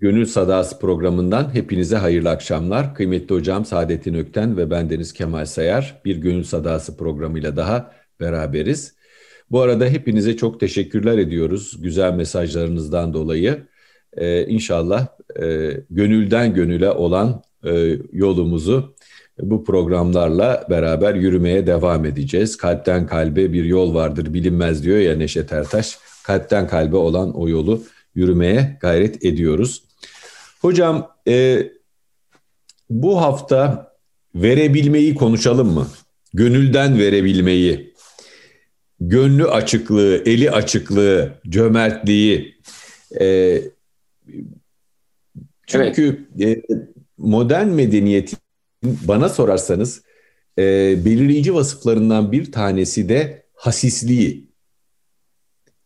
Gönül Sadası programından hepinize hayırlı akşamlar. Kıymetli hocam Saadettin Ökten ve bendeniz Kemal Sayar bir Gönül Sadası programıyla daha beraberiz. Bu arada hepinize çok teşekkürler ediyoruz güzel mesajlarınızdan dolayı. Ee, inşallah e, gönülden gönüle olan e, yolumuzu bu programlarla beraber yürümeye devam edeceğiz. Kalpten kalbe bir yol vardır bilinmez diyor ya Neşet Ertaş. Kalpten kalbe olan o yolu yürümeye gayret ediyoruz. Hocam e, bu hafta verebilmeyi konuşalım mı? Gönülden verebilmeyi, gönlü açıklığı, eli açıklığı, cömertliği. E, çünkü evet. e, modern medeniyetin bana sorarsanız e, belirleyici vasıflarından bir tanesi de hasisliği.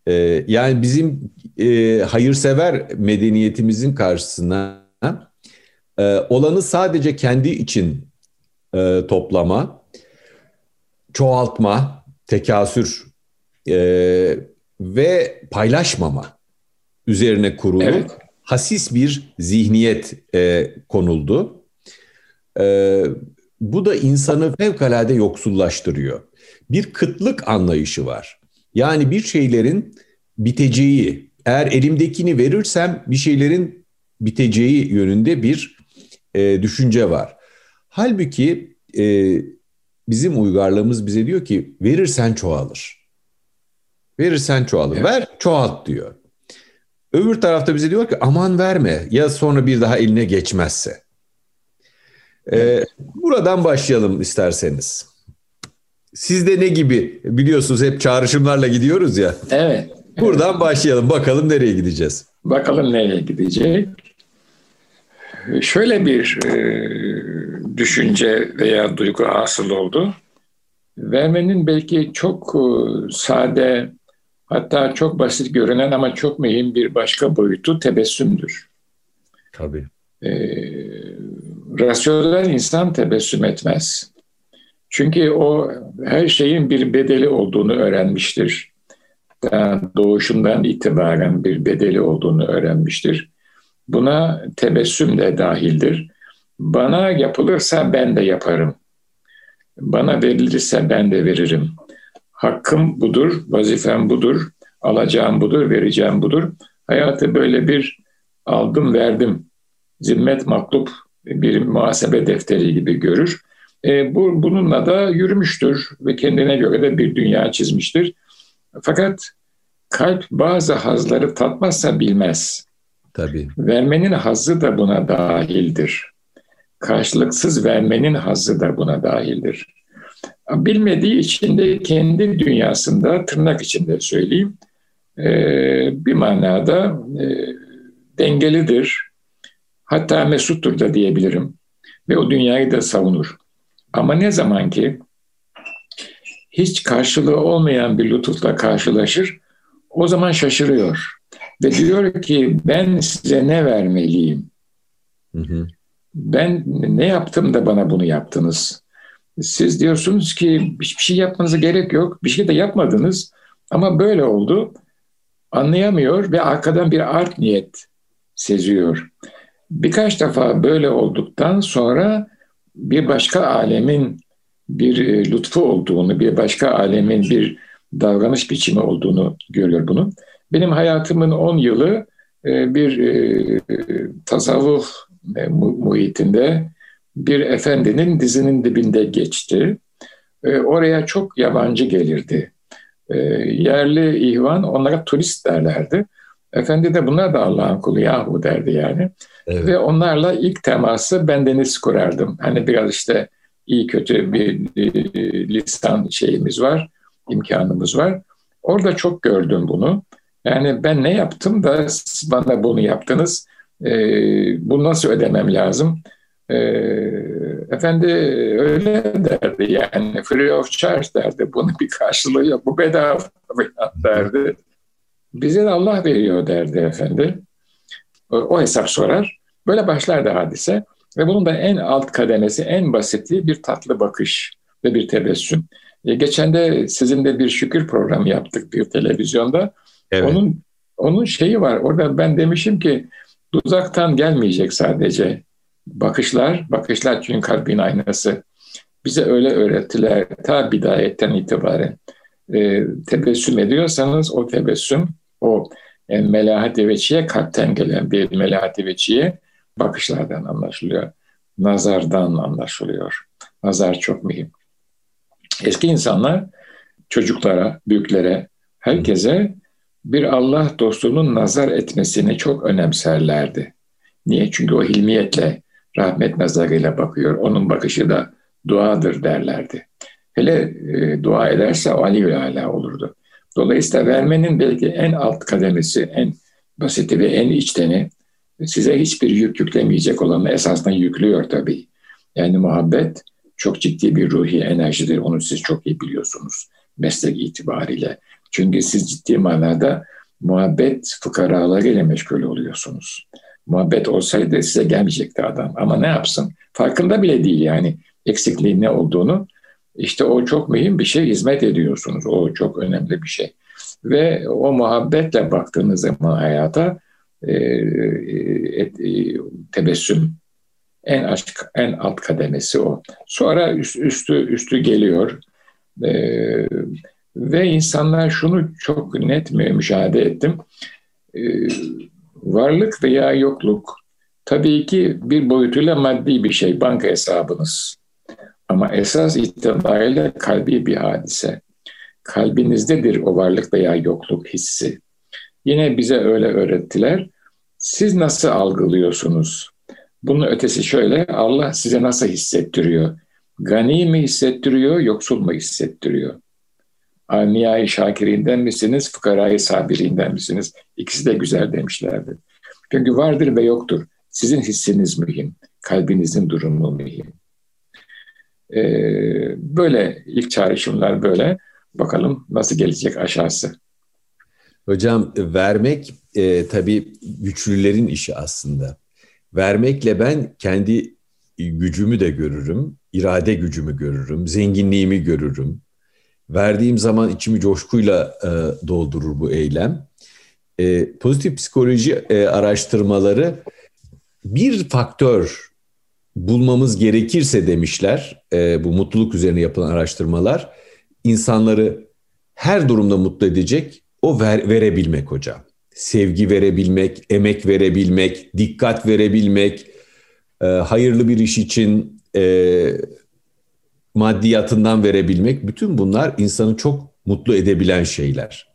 E, yani bizim e, hayırsever medeniyetimizin karşısına e, olanı sadece kendi için e, toplama, çoğaltma, tekasür e, ve paylaşmama üzerine kurulu evet. hasis bir zihniyet e, konuldu. E, bu da insanı fevkalade yoksullaştırıyor. Bir kıtlık anlayışı var. Yani bir şeylerin biteceği, eğer elimdekini verirsem bir şeylerin biteceği yönünde bir e, düşünce var. Halbuki e, bizim uygarlığımız bize diyor ki verirsen çoğalır. Verirsen çoğalır. Evet. Ver çoğalt diyor. Öbür tarafta bize diyor ki aman verme ya sonra bir daha eline geçmezse. Ee, buradan başlayalım isterseniz. Sizde ne gibi biliyorsunuz hep çağrışımlarla gidiyoruz ya. Evet. Buradan başlayalım. Bakalım nereye gideceğiz? Bakalım nereye gidecek. Şöyle bir e, düşünce veya duygu hasıl oldu. Vermenin belki çok e, sade, hatta çok basit görünen ama çok mühim bir başka boyutu tebessümdür. Tabii. E, rasyonel insan tebessüm etmez. Çünkü o her şeyin bir bedeli olduğunu öğrenmiştir doğuşundan itibaren bir bedeli olduğunu öğrenmiştir. Buna tebessüm de dahildir. Bana yapılırsa ben de yaparım. Bana verilirse ben de veririm. Hakkım budur, vazifem budur, alacağım budur, vereceğim budur. Hayatı böyle bir aldım verdim, zimmet maklub bir muhasebe defteri gibi görür. E, bu, bununla da yürümüştür ve kendine göre de bir dünya çizmiştir. Fakat kalp bazı hazları tatmazsa bilmez. Tabii. Vermenin hazzı da buna dahildir. Karşılıksız vermenin hazzı da buna dahildir. Bilmediği için de kendi dünyasında tırnak içinde söyleyeyim e, bir manada e, dengelidir. Hatta mesuttur da diyebilirim. Ve o dünyayı da savunur. Ama ne zaman ki hiç karşılığı olmayan bir lütufla karşılaşır, o zaman şaşırıyor. Ve diyor ki ben size ne vermeliyim? Hı hı. Ben ne yaptım da bana bunu yaptınız? Siz diyorsunuz ki hiçbir şey yapmanıza gerek yok. Bir şey de yapmadınız. Ama böyle oldu. Anlayamıyor ve arkadan bir art niyet seziyor. Birkaç defa böyle olduktan sonra bir başka alemin bir e, lütfu olduğunu, bir başka alemin bir davranış biçimi olduğunu görüyor bunu. Benim hayatımın 10 yılı e, bir e, tasavvuf muhitinde bir efendinin dizinin dibinde geçti. Oraya çok yabancı gelirdi. Yerli ihvan onlara turist derlerdi. Efendi de bunlar da Allah'ın kulu yahu derdi yani. Evet. Ve onlarla ilk teması bendeniz kurardım. Hani biraz işte iyi kötü bir lisan şeyimiz var, imkanımız var. Orada çok gördüm bunu. Yani ben ne yaptım da siz bana bunu yaptınız. Ee, bunu nasıl ödemem lazım? Ee, efendi öyle derdi yani free of charge derdi. Bunun bir karşılığı yok. Bu bedava derdi. Bize de Allah veriyor derdi efendi. O, o hesap sorar. Böyle başlardı hadise. Ve bunun da en alt kademesi, en basiti bir tatlı bakış ve bir tebessüm. E, geçen de sizinle bir şükür programı yaptık bir televizyonda. Evet. Onun onun şeyi var. Orada ben demişim ki Uzaktan gelmeyecek sadece. Bakışlar, bakışlar çünkü kalbin aynası. Bize öyle öğrettiler ta bidayetten itibaren. E, tebessüm ediyorsanız o tebessüm, o yani melahat-i veçiye kalpten gelen bir melahat-i veçiye bakışlardan anlaşılıyor. Nazardan anlaşılıyor. Nazar çok mühim. Eski insanlar çocuklara, büyüklere, herkese bir Allah dostunun nazar etmesini çok önemserlerdi. Niye? Çünkü o hilmiyetle, rahmet nazarıyla bakıyor. Onun bakışı da duadır derlerdi. Hele e, dua ederse o Ali Ala olurdu. Dolayısıyla vermenin belki en alt kademesi, en basiti ve en içteni size hiçbir yük yüklemeyecek olanı esasında yüklüyor tabii. Yani muhabbet çok ciddi bir ruhi enerjidir. Onu siz çok iyi biliyorsunuz meslek itibariyle. Çünkü siz ciddi manada muhabbet fıkaralarıyla meşgul oluyorsunuz. Muhabbet olsaydı size gelmeyecekti adam. Ama ne yapsın? Farkında bile değil yani eksikliğin ne olduğunu. İşte o çok mühim bir şey hizmet ediyorsunuz. O çok önemli bir şey. Ve o muhabbetle baktığınız zaman hayata e, e, e, tebessüm en aşk, en alt kademesi o. Sonra üst, üstü üstü geliyor. E, ve insanlar şunu çok net müşahede ettim. E, varlık veya yokluk tabii ki bir boyutuyla maddi bir şey, banka hesabınız. Ama esas itibariyle kalbi bir hadise. Kalbinizdedir o varlık veya yokluk hissi. Yine bize öyle öğrettiler. Siz nasıl algılıyorsunuz? Bunun ötesi şöyle, Allah size nasıl hissettiriyor? Gani mi hissettiriyor, yoksul mu hissettiriyor? Amiyai şakirinden misiniz, fıkarayı sabirinden misiniz? İkisi de güzel demişlerdi. Çünkü vardır ve yoktur. Sizin hissiniz mühim, kalbinizin durumu mühim. Ee, böyle ilk çağrışımlar böyle. Bakalım nasıl gelecek aşağısı. Hocam vermek e, tabii güçlülerin işi aslında. Vermekle ben kendi gücümü de görürüm, irade gücümü görürüm, zenginliğimi görürüm. Verdiğim zaman içimi coşkuyla e, doldurur bu eylem. E, pozitif psikoloji e, araştırmaları bir faktör bulmamız gerekirse demişler, e, bu mutluluk üzerine yapılan araştırmalar, insanları her durumda mutlu edecek o ver, verebilmek hocam. Sevgi verebilmek, emek verebilmek, dikkat verebilmek, e, hayırlı bir iş için e, maddiyatından verebilmek, bütün bunlar insanı çok mutlu edebilen şeyler.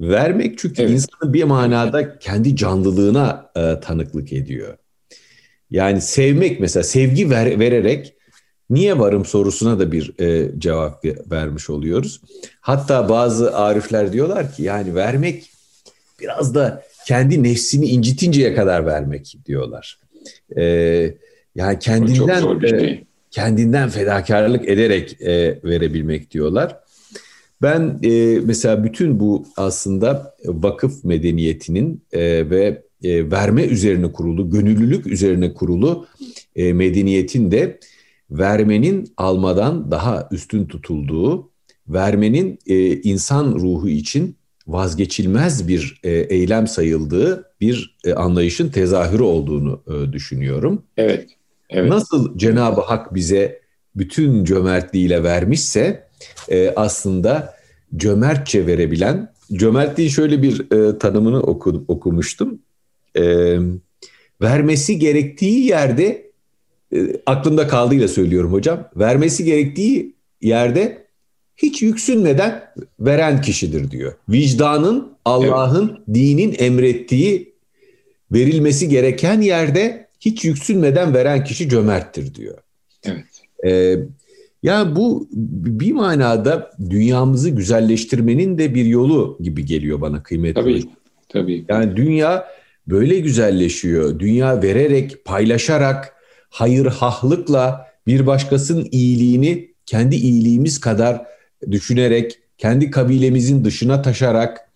Vermek çünkü evet. insanı bir manada kendi canlılığına e, tanıklık ediyor. Yani sevmek mesela sevgi ver, vererek niye varım sorusuna da bir e, cevap vermiş oluyoruz. Hatta bazı arifler diyorlar ki yani vermek biraz da kendi nefsini incitinceye kadar vermek diyorlar. E, yani kendinden şey. kendinden fedakarlık ederek e, verebilmek diyorlar. Ben e, mesela bütün bu aslında vakıf medeniyetinin e, ve e, verme üzerine kurulu, gönüllülük üzerine kurulu e, medeniyetin de vermenin almadan daha üstün tutulduğu, vermenin e, insan ruhu için vazgeçilmez bir e, eylem sayıldığı bir e, anlayışın tezahürü olduğunu e, düşünüyorum. Evet. evet. Nasıl Cenab-ı Hak bize bütün cömertliğiyle vermişse e, aslında cömertçe verebilen, cömertliğin şöyle bir e, tanımını oku, okumuştum e, vermesi gerektiği yerde e, aklımda kaldığıyla söylüyorum hocam. Vermesi gerektiği yerde hiç yüksünmeden veren kişidir diyor. Vicdanın Allah'ın evet. dinin emrettiği verilmesi gereken yerde hiç yüksünmeden veren kişi cömerttir diyor. Evet. Ee, ya bu bir manada dünyamızı güzelleştirmenin de bir yolu gibi geliyor bana kıymetli. Tabii, tabii. Yani dünya böyle güzelleşiyor. Dünya vererek, paylaşarak, hayır hahlıkla bir başkasının iyiliğini kendi iyiliğimiz kadar düşünerek, kendi kabilemizin dışına taşarak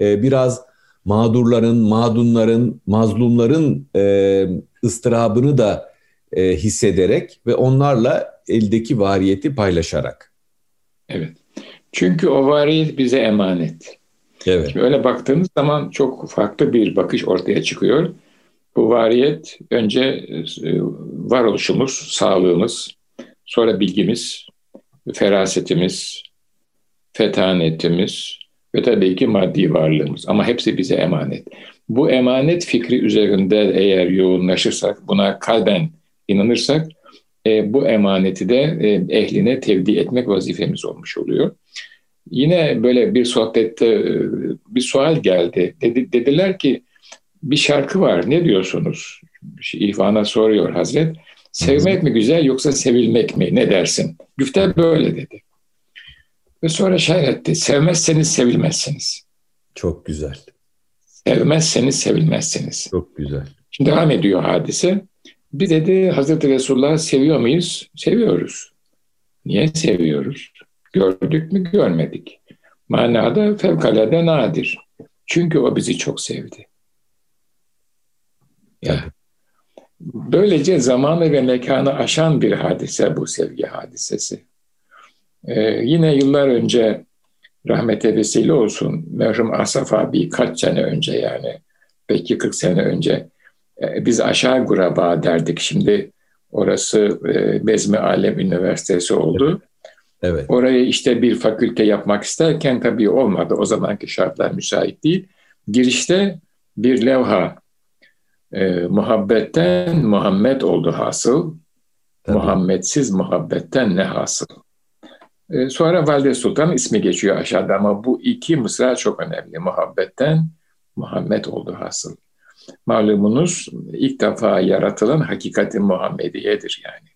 e, biraz mağdurların, mağdunların, mazlumların e, ıstırabını da e, hissederek ve onlarla eldeki variyeti paylaşarak. Evet. Çünkü o variyet bize emanet. Evet. Şimdi öyle baktığınız zaman çok farklı bir bakış ortaya çıkıyor. Bu variyet önce e, varoluşumuz, sağlığımız, sonra bilgimiz, ferasetimiz, fetanetimiz ve tabii ki maddi varlığımız. Ama hepsi bize emanet. Bu emanet fikri üzerinde eğer yoğunlaşırsak, buna kalben inanırsak, e, bu emaneti de e, ehline tevdi etmek vazifemiz olmuş oluyor. Yine böyle bir sohbette e, bir sual geldi. Dedi, dediler ki bir şarkı var ne diyorsunuz? İhvan'a soruyor Hazret. Sevmek mi güzel yoksa sevilmek mi ne dersin? Güfte böyle dedi. Ve sonra şair etti. Sevmezseniz sevilmezsiniz. Çok güzel. Sevmezseniz sevilmezsiniz. Çok güzel. Şimdi devam ediyor hadise. Bir dedi Hazreti Resulullah seviyor muyuz? Seviyoruz. Niye seviyoruz? Gördük mü görmedik. Manada fevkalade nadir. Çünkü o bizi çok sevdi. Ya. Böylece zamanı ve mekanı aşan bir hadise bu sevgi hadisesi. Ee, yine yıllar önce rahmete vesile olsun merhum Asaf abi kaç sene önce yani belki 40 sene önce e, biz aşağı guraba derdik. Şimdi orası e, Bezmi Alem Üniversitesi oldu. Evet. Oraya işte bir fakülte yapmak isterken tabii olmadı. O zamanki şartlar müsait değil. Girişte bir levha e, muhabbetten Muhammed oldu hasıl. Tabii. Muhammedsiz muhabbetten ne hasıl. E, sonra Valide Sultan ismi geçiyor aşağıda ama bu iki mısra çok önemli. Muhabbetten Muhammed oldu hasıl. Malumunuz ilk defa yaratılan hakikati Muhammediyedir yani.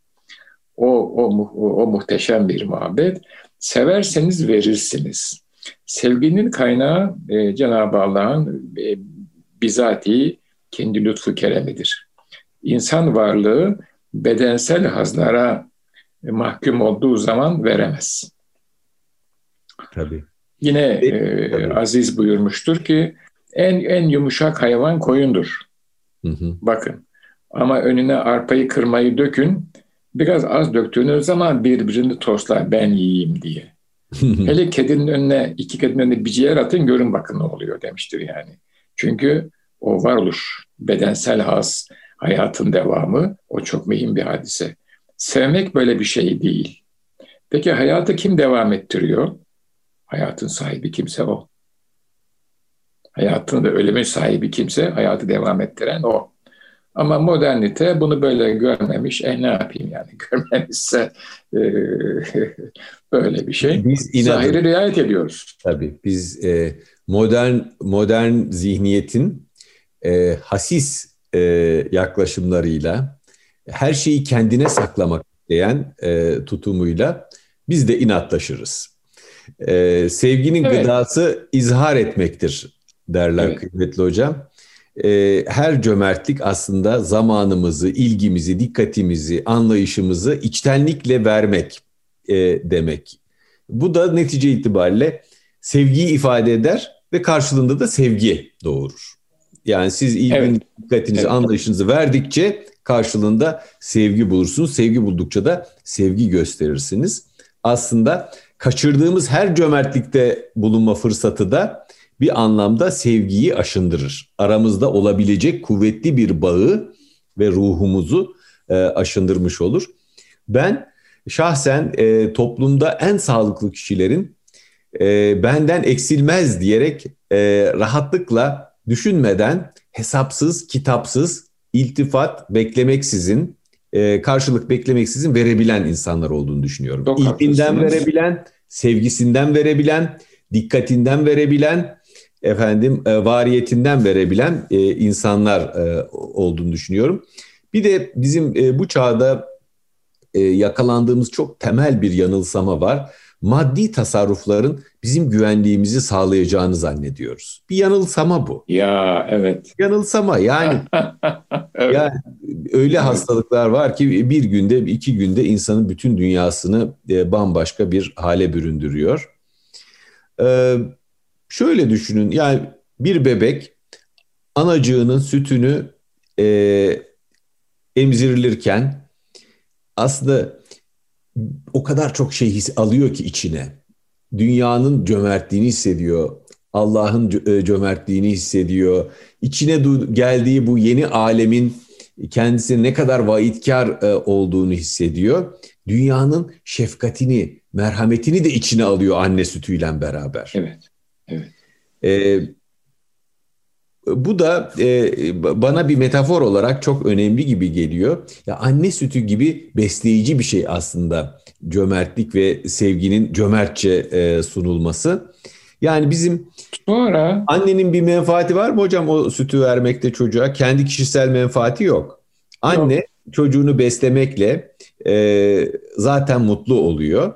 O, o, o, o muhteşem bir muhabbet. Severseniz verirsiniz. Sevginin kaynağı e, Cenab-ı Allah'ın e, bizatihi kendi lütfu keremidir. İnsan varlığı bedensel hazlara mahkum olduğu zaman veremez. Tabii. Yine e, Tabii. Aziz buyurmuştur ki en en yumuşak hayvan koyundur. Hı hı. Bakın ama önüne arpayı kırmayı dökün. Biraz az döktüğünüz zaman birbirini toslar ben yiyeyim diye. Hele kedinin önüne iki kedinin önüne bir ciğer atın görün bakın ne oluyor demiştir yani. Çünkü o varoluş, bedensel has, hayatın devamı o çok mühim bir hadise. Sevmek böyle bir şey değil. Peki hayatı kim devam ettiriyor? Hayatın sahibi kimse o. Hayatın ve ölümün sahibi kimse hayatı devam ettiren o. Ama modernite bunu böyle görmemiş. E ne yapayım yani görmemişse e, böyle bir şey. Biz Zahiri riayet ediyoruz. Tabii biz e, modern modern zihniyetin e, hasis e, yaklaşımlarıyla her şeyi kendine saklamak isteyen e, tutumuyla biz de inatlaşırız. E, sevginin evet. gıdası izhar etmektir derler evet. kıymetli hocam. E, her cömertlik aslında zamanımızı, ilgimizi, dikkatimizi, anlayışımızı içtenlikle vermek e, demek. Bu da netice itibariyle sevgiyi ifade eder ve karşılığında da sevgi doğurur. Yani siz ilgin, evet. dikkatinizi, evet. anlayışınızı verdikçe karşılığında sevgi bulursunuz. Sevgi buldukça da sevgi gösterirsiniz. Aslında kaçırdığımız her cömertlikte bulunma fırsatı da bir anlamda sevgiyi aşındırır. Aramızda olabilecek kuvvetli bir bağı ve ruhumuzu e, aşındırmış olur. Ben şahsen e, toplumda en sağlıklı kişilerin e, benden eksilmez diyerek e, rahatlıkla düşünmeden hesapsız, kitapsız, iltifat beklemeksizin, e, karşılık beklemeksizin verebilen insanlar olduğunu düşünüyorum. Çok İlkinden verebilen, sevgisinden verebilen, dikkatinden verebilen, efendim e, variyetinden verebilen e, insanlar e, olduğunu düşünüyorum. Bir de bizim e, bu çağda e, yakalandığımız çok temel bir yanılsama var maddi tasarrufların bizim güvenliğimizi sağlayacağını zannediyoruz. Bir yanılsama bu. Ya evet. Yanılsama yani. evet. Yani öyle hastalıklar var ki bir günde iki günde insanın bütün dünyasını e, bambaşka bir hale büründürüyor. Ee, şöyle düşünün yani bir bebek anacığının sütünü e, emzirilirken aslında o kadar çok şey his alıyor ki içine. Dünyanın cömertliğini hissediyor. Allah'ın e, cömertliğini hissediyor. İçine geldiği bu yeni alemin kendisi ne kadar vaitkar e, olduğunu hissediyor. Dünyanın şefkatini, merhametini de içine alıyor anne sütüyle beraber. Evet, evet. Ee, bu da e, bana bir metafor olarak çok önemli gibi geliyor. Ya anne sütü gibi besleyici bir şey aslında cömertlik ve sevginin cömertçe e, sunulması. Yani bizim Sonra annenin bir menfaati var mı hocam o sütü vermekte çocuğa? Kendi kişisel menfaati yok. Anne yok. çocuğunu beslemekle e, zaten mutlu oluyor.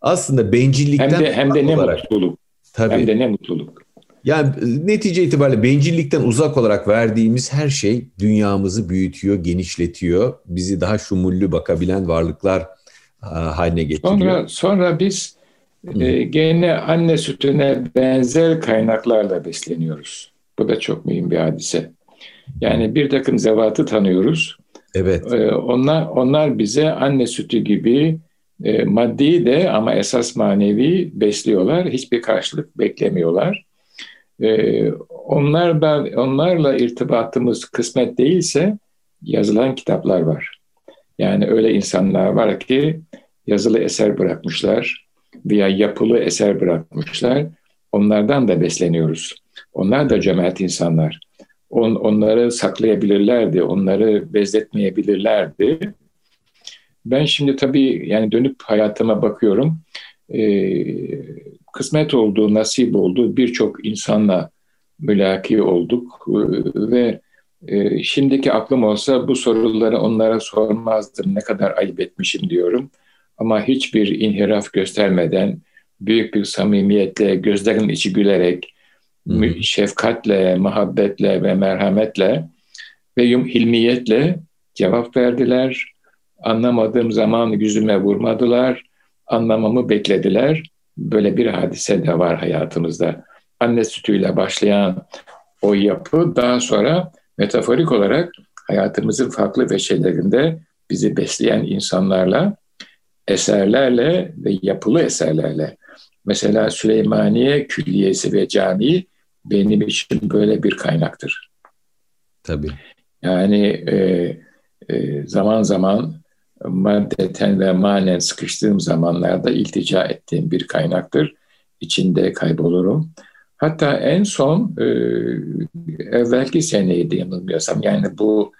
Aslında bencillikten hem de hem de ne olarak, mutluluk. Tabii. Hem de ne mutluluk. Yani netice itibariyle bencillikten uzak olarak verdiğimiz her şey dünyamızı büyütüyor, genişletiyor. Bizi daha şumullü bakabilen varlıklar haline getiriyor. Sonra, sonra biz e, gene anne sütüne benzer kaynaklarla besleniyoruz. Bu da çok mühim bir hadise. Yani bir takım zevatı tanıyoruz. Evet. E, onlar, onlar bize anne sütü gibi e, maddi de ama esas manevi besliyorlar. Hiçbir karşılık beklemiyorlar. E, onlar da, onlarla irtibatımız kısmet değilse yazılan kitaplar var. Yani öyle insanlar var ki yazılı eser bırakmışlar veya yapılı eser bırakmışlar. Onlardan da besleniyoruz. Onlar da cömert insanlar. On, onları saklayabilirlerdi, onları bezletmeyebilirlerdi. Ben şimdi tabii yani dönüp hayatıma bakıyorum. Ee, kısmet oldu, nasip oldu. Birçok insanla mülaki olduk ve e, şimdiki aklım olsa bu soruları onlara sormazdım. Ne kadar ayıp etmişim diyorum. Ama hiçbir inhiraf göstermeden, büyük bir samimiyetle, gözlerin içi gülerek, hmm. şefkatle, muhabbetle ve merhametle ve hilmiyetle cevap verdiler. Anlamadığım zaman yüzüme vurmadılar. Anlamamı beklediler. Böyle bir hadise de var hayatımızda. Anne sütüyle başlayan o yapı daha sonra metaforik olarak hayatımızın farklı veçelerinde bizi besleyen insanlarla, eserlerle ve yapılı eserlerle. Mesela Süleymaniye Külliyesi ve Camii benim için böyle bir kaynaktır. Tabii. Yani e, e, zaman zaman maddeten ve manen sıkıştığım zamanlarda iltica ettiğim bir kaynaktır. İçinde kaybolurum. Hatta en son e, evvelki seneydi yanılmıyorsam yani bu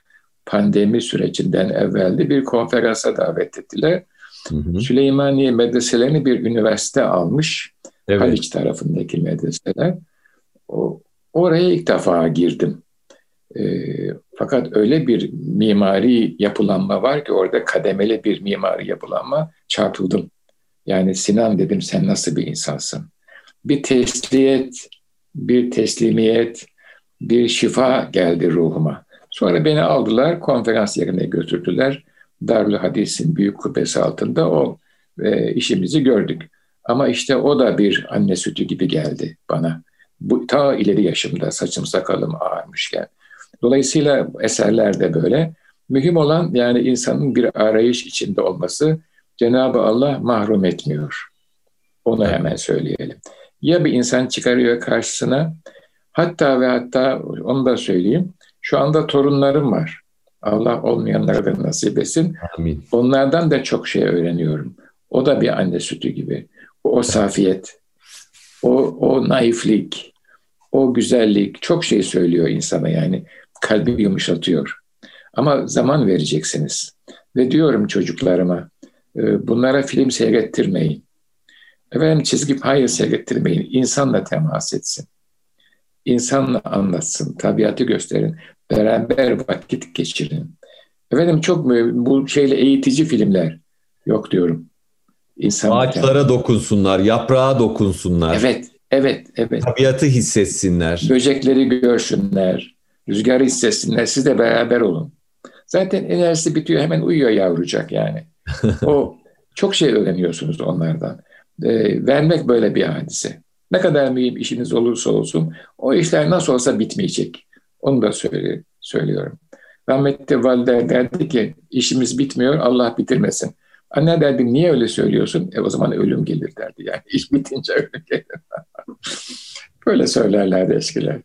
pandemi sürecinden evveldi bir konferansa davet ettiler. Hı hı. Süleymaniye medreselerini bir üniversite almış. Evet. Haliç tarafındaki medreseler. O, oraya ilk defa girdim. E, fakat öyle bir mimari yapılanma var ki orada kademeli bir mimari yapılanma çarpıldım. Yani Sinan dedim sen nasıl bir insansın? Bir tesliyet, bir teslimiyet, bir şifa geldi ruhuma. Sonra beni aldılar, konferans yerine götürdüler. Darül Hadis'in büyük kubbesi altında o e, işimizi gördük. Ama işte o da bir anne sütü gibi geldi bana. Bu ta ileri yaşımda saçım sakalım ağarmışken. Dolayısıyla eserler de böyle. Mühim olan yani insanın bir arayış içinde olması Cenab-ı Allah mahrum etmiyor. Onu hemen söyleyelim. Ya bir insan çıkarıyor karşısına hatta ve hatta onu da söyleyeyim. Şu anda torunlarım var. Allah olmayanlara da nasip etsin. Amin. Onlardan da çok şey öğreniyorum. O da bir anne sütü gibi. O, o safiyet, o, o naiflik, o güzellik çok şey söylüyor insana yani kalbi yumuşatıyor. Ama zaman vereceksiniz. Ve diyorum çocuklarıma e, bunlara film seyrettirmeyin. Efendim çizgi hayır seyrettirmeyin. İnsanla temas etsin. İnsanla anlatsın. Tabiatı gösterin. Beraber vakit geçirin. Efendim çok bu şeyle eğitici filmler yok diyorum. İnsan Ağaçlara temas. dokunsunlar, yaprağa dokunsunlar. Evet, evet, evet. Tabiatı hissetsinler. Böcekleri görsünler. Rüzgarı hissetsinler, siz de beraber olun. Zaten enerjisi bitiyor, hemen uyuyor yavrucak yani. O çok şey öğreniyorsunuz onlardan. E, vermek böyle bir hadise. Ne kadar mühim işiniz olursa olsun, o işler nasıl olsa bitmeyecek. Onu da söyle, söylüyorum. Rahmetli Valide derdi ki, işimiz bitmiyor, Allah bitirmesin. Anne derdi, niye öyle söylüyorsun? E o zaman ölüm gelir derdi yani. İş bitince ölüm gelir. Böyle söylerlerdi eskiler.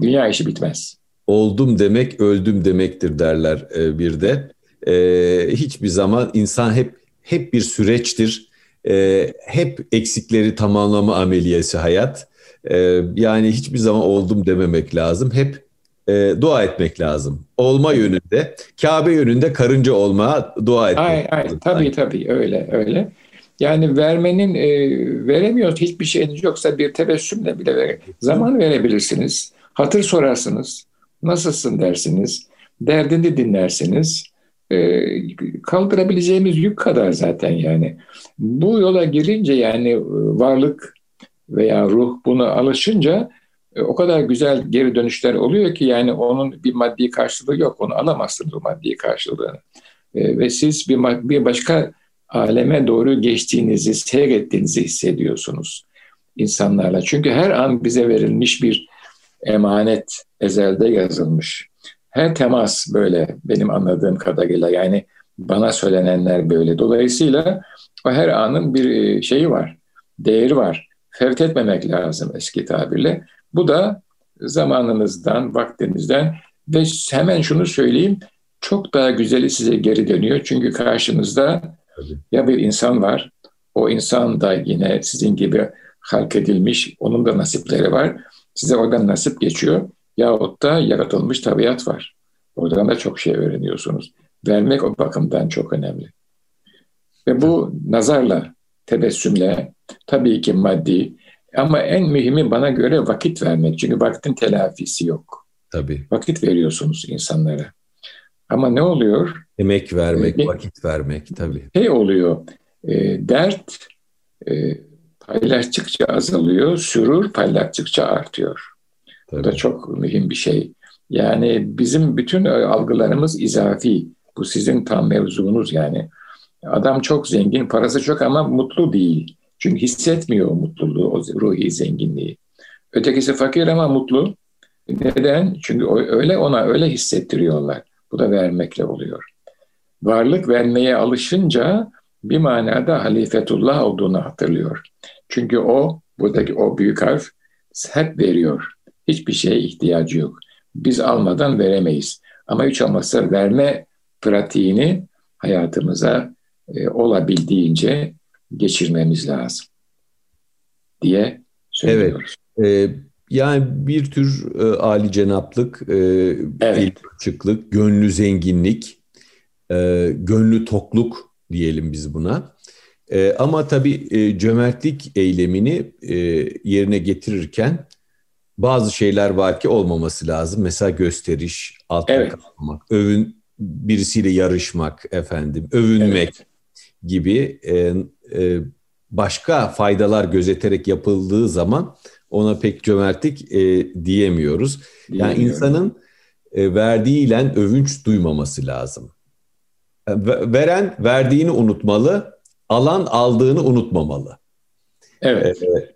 Dünya işi bitmez. Oldum demek öldüm demektir derler e, bir de. E, hiçbir zaman insan hep hep bir süreçtir. E, hep eksikleri tamamlama ameliyesi hayat. Yani hiçbir zaman oldum dememek lazım. Hep e, dua etmek lazım. Olma yönünde, Kabe yönünde karınca olma dua etmek ay, ay, lazım. Tabii tabii öyle öyle. Yani vermenin e, veremiyoruz hiçbir şeyiniz yoksa bir tebessümle bile vere, zaman verebilirsiniz. Hatır sorarsınız. Nasılsın dersiniz. Derdini dinlersiniz. E, kaldırabileceğimiz yük kadar zaten yani. Bu yola girince yani varlık veya ruh buna alışınca e, o kadar güzel geri dönüşler oluyor ki yani onun bir maddi karşılığı yok. Onu alamazsınız o maddi karşılığını. E, ve siz bir, bir başka aleme doğru geçtiğinizi, seyrettiğinizi hissediyorsunuz insanlarla. Çünkü her an bize verilmiş bir emanet ezelde yazılmış. Her temas böyle benim anladığım kadarıyla yani bana söylenenler böyle. Dolayısıyla o her anın bir e, şeyi var, değeri var. Fevt etmemek lazım eski tabirle. Bu da zamanınızdan, vaktinizden ve hemen şunu söyleyeyim, çok daha güzeli size geri dönüyor. Çünkü karşınızda ya bir insan var, o insan da yine sizin gibi halk edilmiş, onun da nasipleri var. Size oradan nasip geçiyor. Yahut da yaratılmış tabiat var. Oradan da çok şey öğreniyorsunuz. Vermek o bakımdan çok önemli. Ve bu nazarla, tebessümle, tabii ki maddi, ama en mühimi bana göre vakit vermek. Çünkü vaktin telafisi yok. Tabii. Vakit veriyorsunuz insanlara. Ama ne oluyor? Emek vermek, e, vakit vermek tabii. Şey oluyor, e, dert e, paylaştıkça azalıyor, sürur paylaştıkça artıyor. Tabii. Bu da çok mühim bir şey. Yani bizim bütün algılarımız izafi. Bu sizin tam mevzunuz yani. Adam çok zengin, parası çok ama mutlu değil. Çünkü hissetmiyor o mutluluğu, o ruhi zenginliği. Ötekisi fakir ama mutlu. Neden? Çünkü öyle ona öyle hissettiriyorlar. Bu da vermekle oluyor. Varlık vermeye alışınca bir manada halifetullah olduğunu hatırlıyor. Çünkü o, buradaki o büyük harf hep veriyor. Hiçbir şeye ihtiyacı yok. Biz almadan veremeyiz. Ama hiç olmazsa verme pratiğini hayatımıza e, olabildiğince geçirmemiz lazım diye söylüyoruz. Evet. E, yani bir tür e, âli cenaplık, e, evet. açıklık, gönlü zenginlik, e, gönlü tokluk diyelim biz buna. E, ama tabii e, cömertlik eylemini e, yerine getirirken bazı şeyler var ki olmaması lazım. Mesela gösteriş, altta evet. kalmak, övün birisiyle yarışmak efendim, övünmek evet. gibi e, e, başka faydalar gözeterek yapıldığı zaman ona pek cömertlik e, diyemiyoruz. Yani insanın e, verdiğiyle övünç duymaması lazım. Veren verdiğini unutmalı, alan aldığını unutmamalı. Evet. Ee,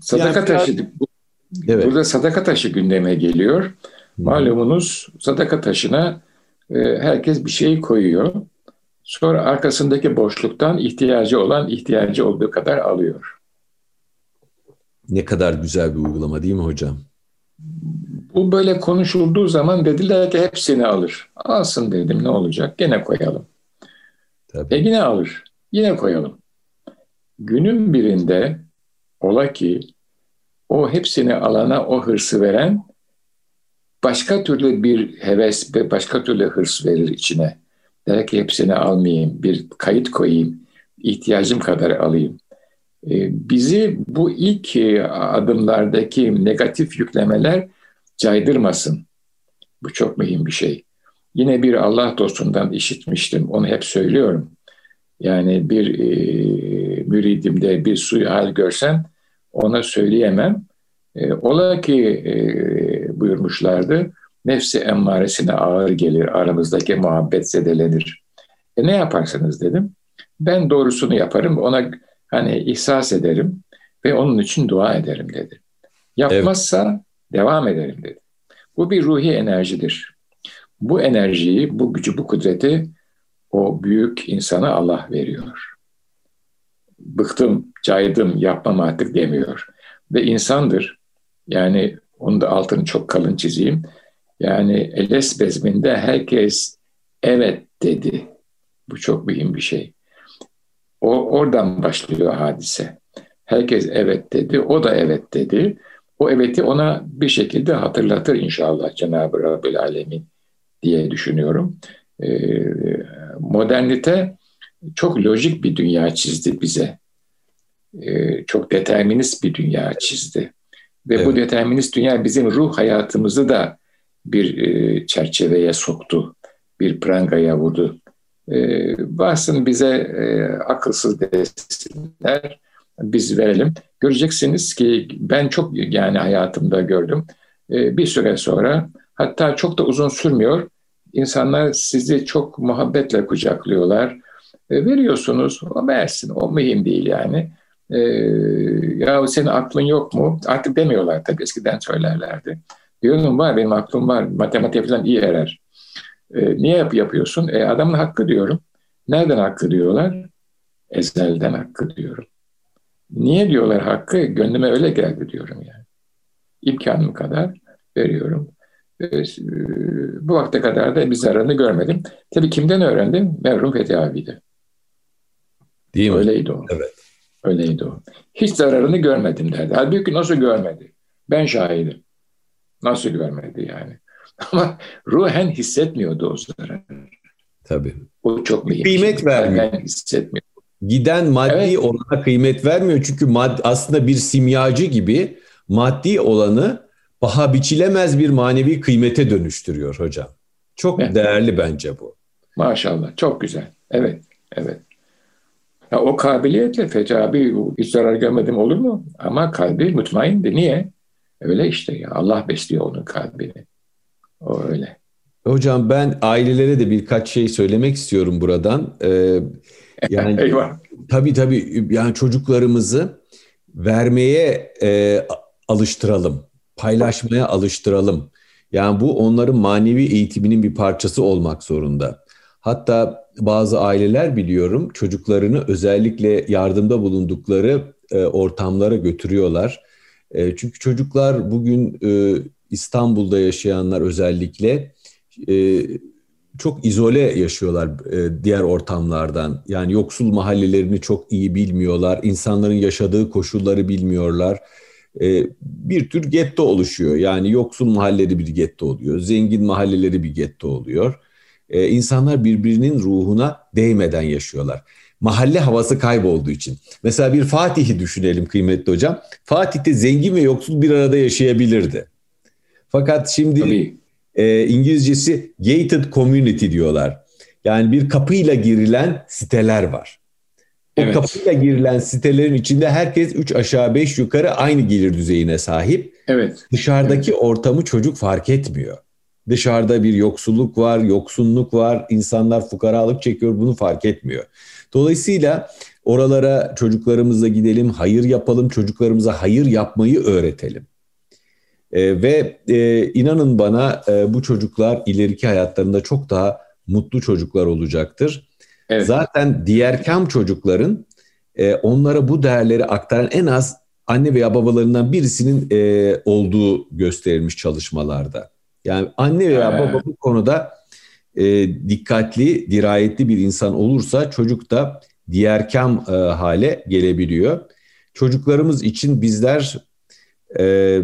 sadaka yani, taşı, evet. burada sadaka taşı gündeme geliyor. Malumunuz sadaka taşına e, herkes bir şey koyuyor. Sonra arkasındaki boşluktan ihtiyacı olan ihtiyacı olduğu kadar alıyor. Ne kadar güzel bir uygulama değil mi hocam? Bu böyle konuşulduğu zaman dediler ki hepsini alır. Alsın dedim ne olacak gene koyalım. Tabii. E yine alır. Yine koyalım. Günün birinde ola ki o hepsini alana o hırsı veren başka türlü bir heves ve başka türlü hırs verir içine. Der ki hepsini almayayım, bir kayıt koyayım, ihtiyacım kadar alayım. Ee, bizi bu ilk e, adımlardaki negatif yüklemeler caydırmasın. Bu çok mühim bir şey. Yine bir Allah dostundan işitmiştim, onu hep söylüyorum. Yani bir e, müridimde bir suyu hal görsem ona söyleyemem. E, ola ki e, buyurmuşlardı, nefsi emmaresine ağır gelir, aramızdaki muhabbet zedelenir. E ne yaparsınız dedim. Ben doğrusunu yaparım, ona hani ihsas ederim ve onun için dua ederim dedi. Yapmazsa evet. Devam ederim dedi. Bu bir ruhi enerjidir. Bu enerjiyi, bu gücü, bu kudreti o büyük insana Allah veriyor. Bıktım, caydım, yapmam artık demiyor. ve insandır. Yani onu da altını çok kalın çizeyim. Yani Eles bezminde herkes evet dedi. Bu çok mühim bir şey. O oradan başlıyor hadise. Herkes evet dedi, o da evet dedi. O eveti ona bir şekilde hatırlatır inşallah Cenab-ı Rabbül Alemin diye düşünüyorum. Ee, modernite çok lojik bir dünya çizdi bize. Ee, çok determinist bir dünya çizdi. Ve evet. bu determinist dünya bizim ruh hayatımızı da bir e, çerçeveye soktu. Bir prangaya vurdu. E, basın bize e, akılsız desinler, biz verelim. Göreceksiniz ki ben çok yani hayatımda gördüm. E, bir süre sonra hatta çok da uzun sürmüyor. İnsanlar sizi çok muhabbetle kucaklıyorlar. E, veriyorsunuz, o versin, o mühim değil yani. E, ya senin aklın yok mu? Artık demiyorlar tabii eskiden söylerlerdi. Diyorum var benim aklım var. Matematik falan iyi erer. Niye yap yapıyorsun? E, adamın hakkı diyorum. Nereden hakkı diyorlar? Ezelden hakkı diyorum. Niye diyorlar hakkı? Gönlüme öyle geldi diyorum yani. İmkanım kadar veriyorum. E, bu vakte kadar da bir zararını görmedim. Tabii kimden öğrendim? Merhum Fethi abiydi. Değil mi? Öyleydi o. Evet. Öyleydi o. Hiç zararını görmedim derdi. Halbuki nasıl görmedi? Ben şahidim. Nasıl görmedi yani? Ama ruhen hissetmiyordu o zararı. Tabii. O çok mühim. Kıymet vermiyor. Ben hissetmiyor. Giden maddi evet. olana kıymet vermiyor. Çünkü mad aslında bir simyacı gibi maddi olanı paha biçilemez bir manevi kıymete dönüştürüyor hocam. Çok evet. değerli bence bu. Maşallah. Çok güzel. Evet. Evet. Ya o kabiliyetle Fethi abi hiç zarar görmedim olur mu? Ama kalbi mutmaindi. Niye? Öyle işte ya. Allah besliyor onun kalbini. O öyle. Hocam ben ailelere de birkaç şey söylemek istiyorum buradan. Ee, yani Eyvah. tabii tabii yani çocuklarımızı vermeye e, alıştıralım, paylaşmaya alıştıralım. Yani bu onların manevi eğitiminin bir parçası olmak zorunda. Hatta bazı aileler biliyorum çocuklarını özellikle yardımda bulundukları e, ortamlara götürüyorlar. E, çünkü çocuklar bugün e, İstanbul'da yaşayanlar özellikle e, çok izole yaşıyorlar e, diğer ortamlardan. Yani yoksul mahallelerini çok iyi bilmiyorlar. İnsanların yaşadığı koşulları bilmiyorlar. E, bir tür getto oluşuyor. Yani yoksul mahalleleri bir getto oluyor. Zengin mahalleleri bir getto oluyor. E, insanlar birbirinin ruhuna değmeden yaşıyorlar. Mahalle havası kaybolduğu için. Mesela bir Fatih'i düşünelim kıymetli hocam. Fatih'te zengin ve yoksul bir arada yaşayabilirdi. Fakat şimdi Tabii e, İngilizcesi gated community diyorlar. Yani bir kapıyla girilen siteler var. O evet. kapıyla girilen sitelerin içinde herkes üç aşağı beş yukarı aynı gelir düzeyine sahip. Evet. Dışarıdaki evet. ortamı çocuk fark etmiyor. Dışarıda bir yoksulluk var, yoksunluk var, insanlar fukaralık çekiyor bunu fark etmiyor. Dolayısıyla oralara çocuklarımızla gidelim, hayır yapalım, çocuklarımıza hayır yapmayı öğretelim. E, ve e, inanın bana e, bu çocuklar ileriki hayatlarında çok daha mutlu çocuklar olacaktır. Evet. Zaten diğer kam çocukların e, onlara bu değerleri aktaran en az anne veya babalarından birisinin e, olduğu gösterilmiş çalışmalarda. Yani anne veya ee. baba bu konuda e, dikkatli, dirayetli bir insan olursa çocuk da diğer kam e, hale gelebiliyor. Çocuklarımız için bizler e,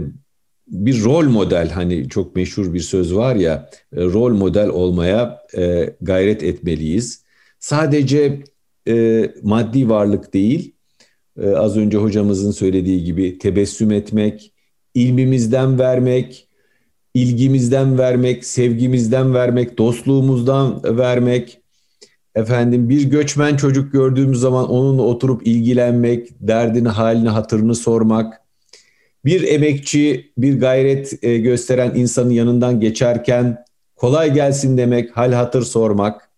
bir rol model hani çok meşhur bir söz var ya e, rol model olmaya e, gayret etmeliyiz. Sadece e, maddi varlık değil az önce hocamızın söylediği gibi tebessüm etmek, ilmimizden vermek, ilgimizden vermek, sevgimizden vermek, dostluğumuzdan vermek. Efendim bir göçmen çocuk gördüğümüz zaman onunla oturup ilgilenmek, derdini, halini, hatırını sormak bir emekçi, bir gayret e, gösteren insanın yanından geçerken kolay gelsin demek, hal hatır sormak.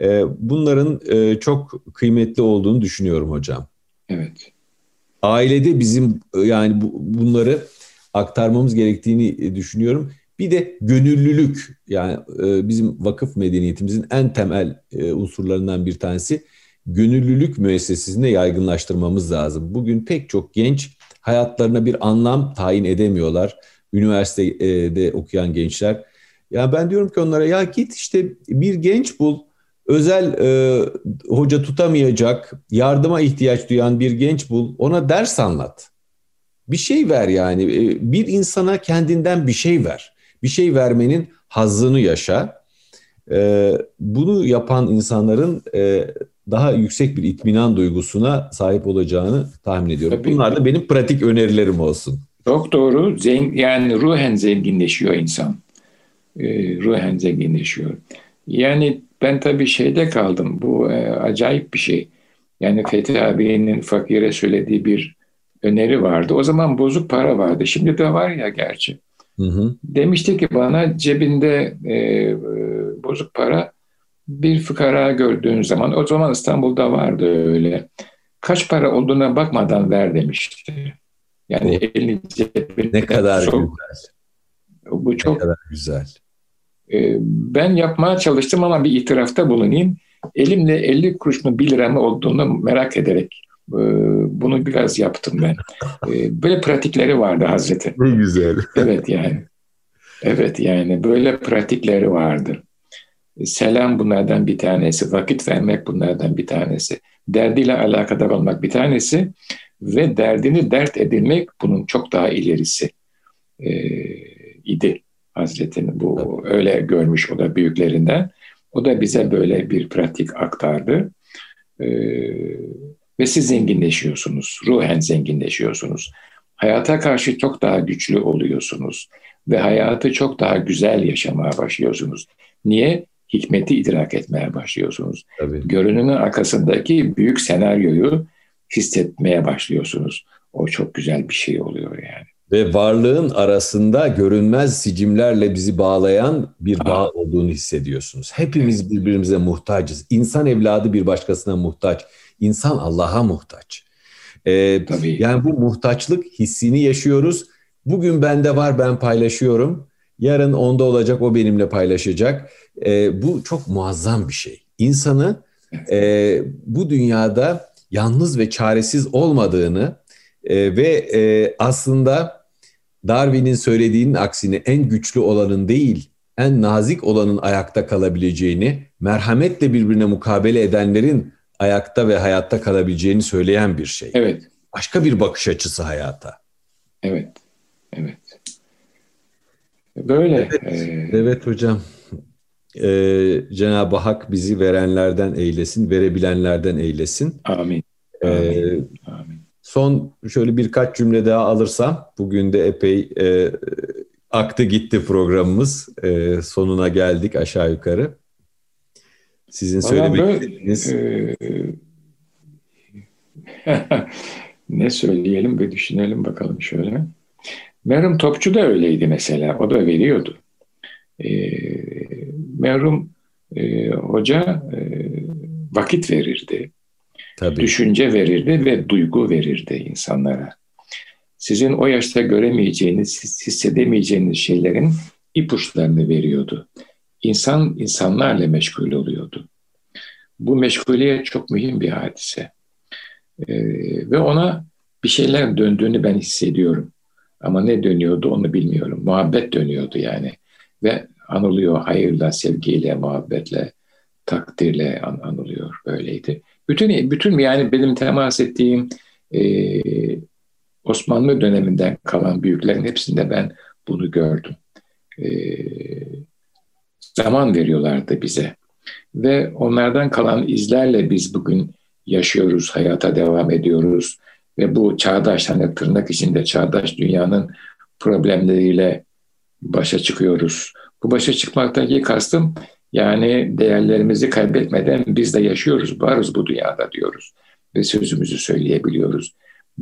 E, bunların e, çok kıymetli olduğunu düşünüyorum hocam. Evet. Ailede bizim yani bunları aktarmamız gerektiğini düşünüyorum. Bir de gönüllülük yani bizim vakıf medeniyetimizin en temel unsurlarından bir tanesi gönüllülük müessesesinde yaygınlaştırmamız lazım. Bugün pek çok genç hayatlarına bir anlam tayin edemiyorlar. Üniversitede okuyan gençler. Ya ben diyorum ki onlara ya git işte bir genç bul, özel e, hoca tutamayacak, yardıma ihtiyaç duyan bir genç bul, ona ders anlat. Bir şey ver yani. E, bir insana kendinden bir şey ver. Bir şey vermenin hazzını yaşa. E, bunu yapan insanların e, daha yüksek bir itminan duygusuna sahip olacağını tahmin ediyorum. Tabii. Bunlar da benim pratik önerilerim olsun. Çok doğru. Zen, yani ruhen zenginleşiyor insan. Ee, ruhen zenginleşiyor. Yani ben tabii şeyde kaldım. Bu e, acayip bir şey. Yani Fethi abinin fakire söylediği bir öneri vardı. O zaman bozuk para vardı. Şimdi de var ya gerçi. Hı hı. Demişti ki bana cebinde e, e, bozuk para bir fıkara gördüğün zaman o zaman İstanbul'da vardı öyle. Kaç para olduğuna bakmadan ver demişti. Yani elini cebinde ne kadar çok, güzel. Bu çok ne kadar güzel. E, ben yapmaya çalıştım ama bir itirafta bulunayım. Elimle 50 kuruş mu 1 lira mı olduğunu merak ederek e, bunu biraz yaptım ben. E, böyle pratikleri vardı Hazreti. Ne güzel. Evet yani. Evet yani böyle pratikleri vardı. Selam bunlardan bir tanesi, vakit vermek bunlardan bir tanesi. Derdiyle alakadar olmak bir tanesi ve derdini dert edilmek bunun çok daha ilerisi e, idi Hazretinin. Bu öyle görmüş o da büyüklerinden. O da bize böyle bir pratik aktardı. E, ve siz zenginleşiyorsunuz, ruhen zenginleşiyorsunuz. Hayata karşı çok daha güçlü oluyorsunuz ve hayatı çok daha güzel yaşamaya başlıyorsunuz. Niye? Hikmeti idrak etmeye başlıyorsunuz. Tabii. Görünümün arkasındaki büyük senaryoyu hissetmeye başlıyorsunuz. O çok güzel bir şey oluyor yani. Ve varlığın arasında görünmez sicimlerle bizi bağlayan bir bağ Aa. olduğunu hissediyorsunuz. Hepimiz birbirimize muhtacız. İnsan evladı bir başkasına muhtaç. İnsan Allah'a muhtaç. Ee, Tabii. Yani bu muhtaçlık hissini yaşıyoruz. Bugün bende var ben paylaşıyorum. Yarın onda olacak o benimle paylaşacak. E, bu çok muazzam bir şey. İnsanı e, bu dünyada yalnız ve çaresiz olmadığını e, ve e, aslında Darwin'in söylediğinin aksine en güçlü olanın değil, en nazik olanın ayakta kalabileceğini, merhametle birbirine mukabele edenlerin ayakta ve hayatta kalabileceğini söyleyen bir şey. Evet. Başka bir bakış açısı hayata. Evet. Evet. Böyle. Evet, ee... evet hocam. Ee, Cenab-ı Hak bizi verenlerden eylesin, verebilenlerden eylesin. Amin. Ee, Amin. Son şöyle birkaç cümle daha alırsam, bugün de epey e, aktı gitti programımız. E, sonuna geldik aşağı yukarı. Sizin söylemek istediğiniz... E, ne söyleyelim ve düşünelim bakalım şöyle. Meryem Topçu da öyleydi mesela. O da veriyordu. E, merhum e, hoca e, vakit verirdi. Tabii. Düşünce verirdi ve duygu verirdi insanlara. Sizin o yaşta göremeyeceğiniz, hissedemeyeceğiniz şeylerin ipuçlarını veriyordu. İnsan insanlarla meşgul oluyordu. Bu meşguliyet çok mühim bir hadise. Ee, ve ona bir şeyler döndüğünü ben hissediyorum. Ama ne dönüyordu onu bilmiyorum. Muhabbet dönüyordu yani. Ve anılıyor hayırla, sevgiyle, muhabbetle, takdirle an, anılıyor. Böyleydi. Bütün bütün yani benim temas ettiğim e, Osmanlı döneminden kalan büyüklerin hepsinde ben bunu gördüm. E, zaman veriyorlardı bize. Ve onlardan kalan izlerle biz bugün yaşıyoruz, hayata devam ediyoruz ve bu çağdaş hani tırnak içinde çağdaş dünyanın problemleriyle başa çıkıyoruz. Bu başa çıkmaktaki kastım yani değerlerimizi kaybetmeden biz de yaşıyoruz, varız bu dünyada diyoruz ve sözümüzü söyleyebiliyoruz.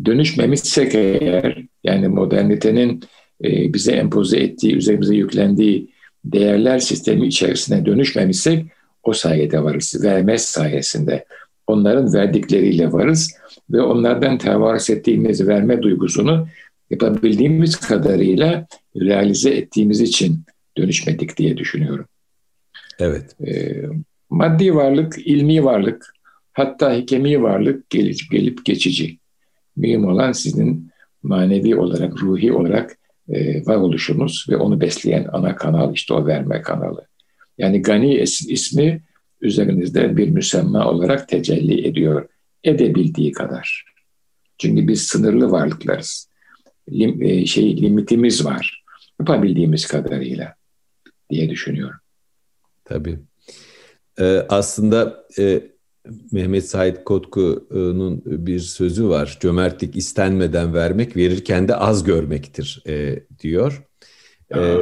Dönüşmemişsek eğer yani modernitenin e, bize empoze ettiği, üzerimize yüklendiği değerler sistemi içerisine dönüşmemişsek o sayede varız. Vermez sayesinde onların verdikleriyle varız ve onlardan tevarüs ettiğimiz verme duygusunu yapabildiğimiz kadarıyla realize ettiğimiz için dönüşmedik diye düşünüyorum. Evet. E, maddi varlık, ilmi varlık, hatta hikemi varlık gelip, gelip geçici. Mühim olan sizin manevi olarak, ruhi olarak e, varoluşumuz ve onu besleyen ana kanal işte o verme kanalı. Yani Gani ismi üzerinizde bir müsemma olarak tecelli ediyor. Edebildiği kadar. Çünkü biz sınırlı varlıklarız. Lim, e, şey limitimiz var. Yapabildiğimiz kadarıyla diye düşünüyorum. Tabii. Ee, aslında e, Mehmet Said Kotku'nun bir sözü var. Cömertlik istenmeden vermek, verirken de az görmektir e, diyor. E,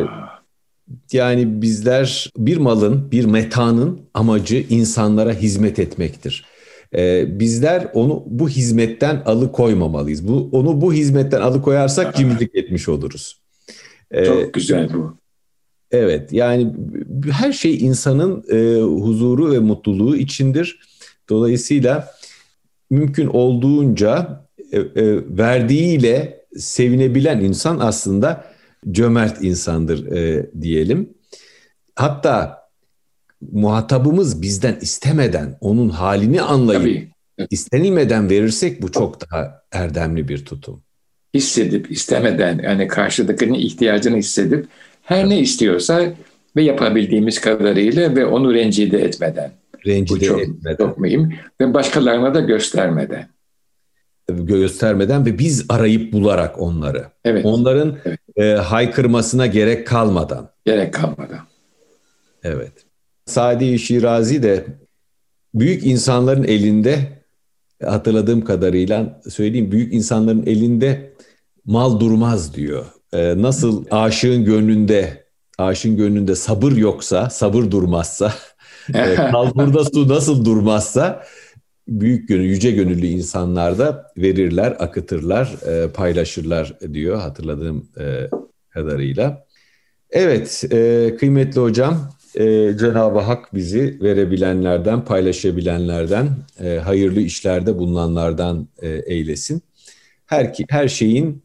yani bizler bir malın, bir metanın amacı insanlara hizmet etmektir. E, bizler onu bu hizmetten alıkoymamalıyız. Bu onu bu hizmetten alıkoyarsak cimrilik etmiş oluruz. E, Çok güzel bu. Evet, yani her şey insanın e, huzuru ve mutluluğu içindir. Dolayısıyla mümkün olduğunca e, e, verdiğiyle sevinebilen insan aslında cömert insandır e, diyelim. Hatta muhatabımız bizden istemeden onun halini anlayıp Tabii. istenilmeden verirsek bu çok daha erdemli bir tutum. Hissedip istemeden yani karşıdakinin ihtiyacını hissedip her ne istiyorsa ve yapabildiğimiz kadarıyla ve onu rencide etmeden. Rencide Bu çok, etmeden. Çok mühim. Ve başkalarına da göstermeden. Göstermeden ve biz arayıp bularak onları. Evet. Onların evet. E, haykırmasına gerek kalmadan. Gerek kalmadan. Evet. Sadi Şirazi de büyük insanların elinde hatırladığım kadarıyla söyleyeyim büyük insanların elinde mal durmaz diyor. Ee, nasıl aşığın gönlünde aşığın gönlünde sabır yoksa, sabır durmazsa, e, kalburda su nasıl durmazsa büyük gönül, yüce gönüllü insanlar da verirler, akıtırlar, e, paylaşırlar diyor hatırladığım e, kadarıyla. Evet, kıymetli hocam, Cenab-ı Hak bizi verebilenlerden, paylaşabilenlerden, hayırlı işlerde bulunanlardan eylesin. Her, her şeyin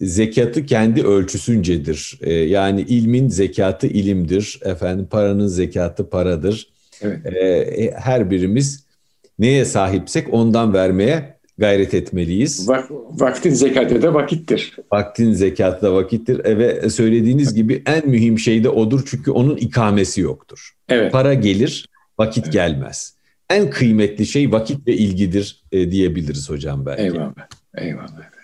zekatı kendi ölçüsüncedir. E, yani ilmin zekatı ilimdir. Efendim paranın zekatı paradır. Evet. E, e, her birimiz neye sahipsek ondan vermeye gayret etmeliyiz. Vak, vaktin zekatı da vakittir. Vaktin zekatı da vakittir. E, ve söylediğiniz gibi en mühim şey de odur çünkü onun ikamesi yoktur. Evet. Para gelir, vakit evet. gelmez. En kıymetli şey vakit ve ilgidir e, diyebiliriz hocam belki. Eyvallah. Eyvallah.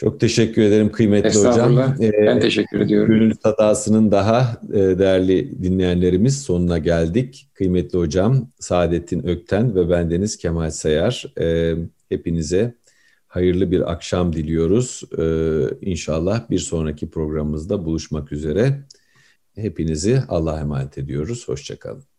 Çok teşekkür ederim kıymetli hocam. Ben ee, teşekkür ediyorum. Gönül Sadası'nın daha e, değerli dinleyenlerimiz sonuna geldik. Kıymetli hocam Saadettin Ökten ve bendeniz Kemal Sayar. Ee, hepinize hayırlı bir akşam diliyoruz. Ee, inşallah bir sonraki programımızda buluşmak üzere. Hepinizi Allah'a emanet ediyoruz. Hoşçakalın.